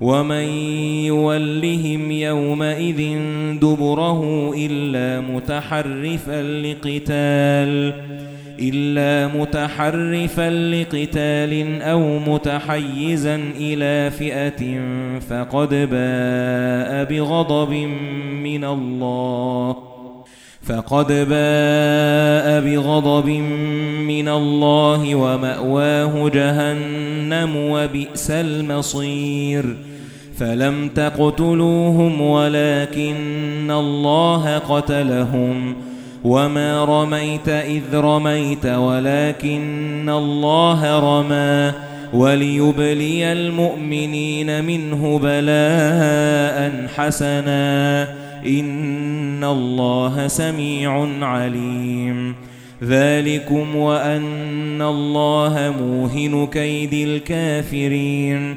وَمَن يُوَلِّهِمْ يَوْمَئِذٍ دُبُرَهُ إِلَّا مُتَحَرِّفًا لِقِتَالٍ إِلَّا مُتَحَرِّفًا لِقِتَالٍ أَوْ مُتَحَيِّزًا إِلَى فِئَةٍ فَقَدْ بَاءَ بِغَضَبٍ مِنَ اللَّهِ فَقَدْ بَاءَ بِغَضَبٍ مِنَ اللَّهِ وَمَأْوَاهُ جَهَنَّمُ وَبِئْسَ الْمَصِيرُ فَلَمْ تَقْتُلُوهُمْ وَلَكِنَّ اللَّهَ قَتَلَهُمْ وَمَا رَمَيْتَ إِذْ رَمَيْتَ وَلَكِنَّ اللَّهَ رَمَى وَلِيُبْلِيَ الْمُؤْمِنِينَ مِنْهُ بَلَاءً حَسَنًا إِنَّ اللَّهَ سَمِيعٌ عَلِيمٌ ذَلِكُمْ وَأَنَّ اللَّهَ مُوهِنُ كَيْدِ الْكَافِرِينَ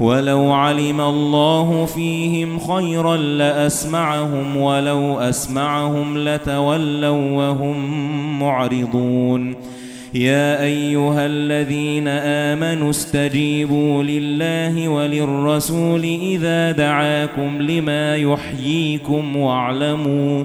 وَلَوْ عَلِمَ اللَّهُ فِيهِمْ خَيْرًا لَّأَسْمَعَهُمْ وَلَوْ أَسْمَعَهُمْ لَتَوَلَّوْا وَهُمْ مُعْرِضُونَ. يَا أَيُّهَا الَّذِينَ آمَنُوا اسْتَجِيبُوا لِلَّهِ وَلِلرَّسُولِ إِذَا دَعَاكُمْ لِمَا يُحْيِيكُمْ وَاعْلَمُوا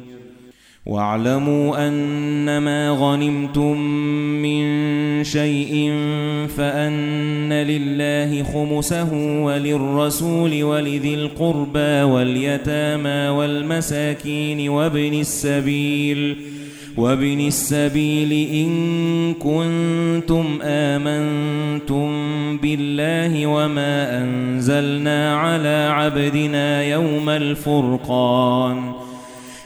وَاعْلَمُوا أَنَّمَا غَنِمْتُم مِّن شَيْءٍ فَأَنَّ لِلَّهِ خُمُسَهُ وَلِلرَّسُولِ وَلِذِي الْقُرْبَى وَالْيَتَامَى وَالْمَسَاكِينِ وَابْنِ السَّبِيلِ وَابْنِ السَّبِيلِ إِن كُنتُمْ آمَنتُم بِاللَّهِ وَمَا أَنزَلْنَا عَلَى عَبْدِنَا يَوْمَ الْفُرْقَانِ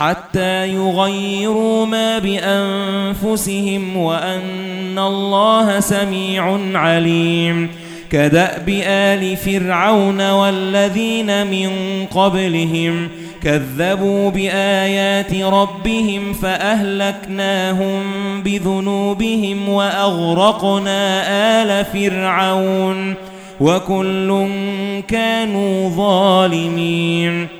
حتى يغيروا ما بأنفسهم وأن الله سميع عليم. كدأب آل فرعون والذين من قبلهم كذبوا بآيات ربهم فأهلكناهم بذنوبهم وأغرقنا آل فرعون وكل كانوا ظالمين.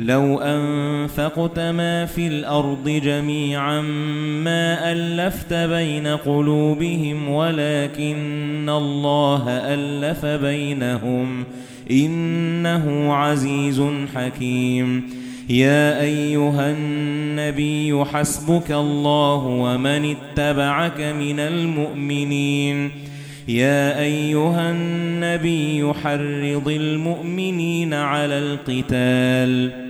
لَوْ أَنفَقْتَ مَا فِي الْأَرْضِ جَمِيعًا مَا أَلَّفْتَ بَيْنَ قُلُوبِهِمْ وَلَكِنَّ اللَّهَ أَلَّفَ بَيْنَهُمْ إِنَّهُ عَزِيزٌ حَكِيمٌ. يَا أَيُّهَا النَّبِيُّ حَسْبُكَ اللَّهُ وَمَنِ اتَّبَعَكَ مِنَ الْمُؤْمِنِينَ. يا أيها النبي حرض المؤمنين على القتال.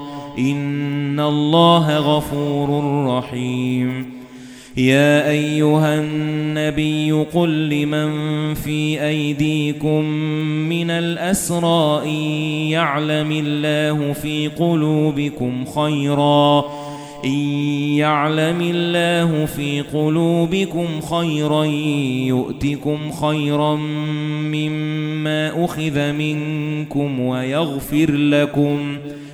إِنَّ اللَّهَ غَفُورٌ رَّحِيمٌ. يَا أَيُّهَا النَّبِيُّ قُل لِّمَن فِي أَيْدِيكُم مِّنَ الْأَسْرَى إِن يَعْلَمِ اللَّهُ فِي قُلُوبِكُمْ خَيْرًا. إِن يَعْلَمِ اللَّهُ فِي قُلُوبِكُمْ خَيْرًا يُؤْتِكُمْ خَيْرًا مِّمَّا أُخِذَ مِنكُمْ وَيَغْفِرْ لَكُمْ.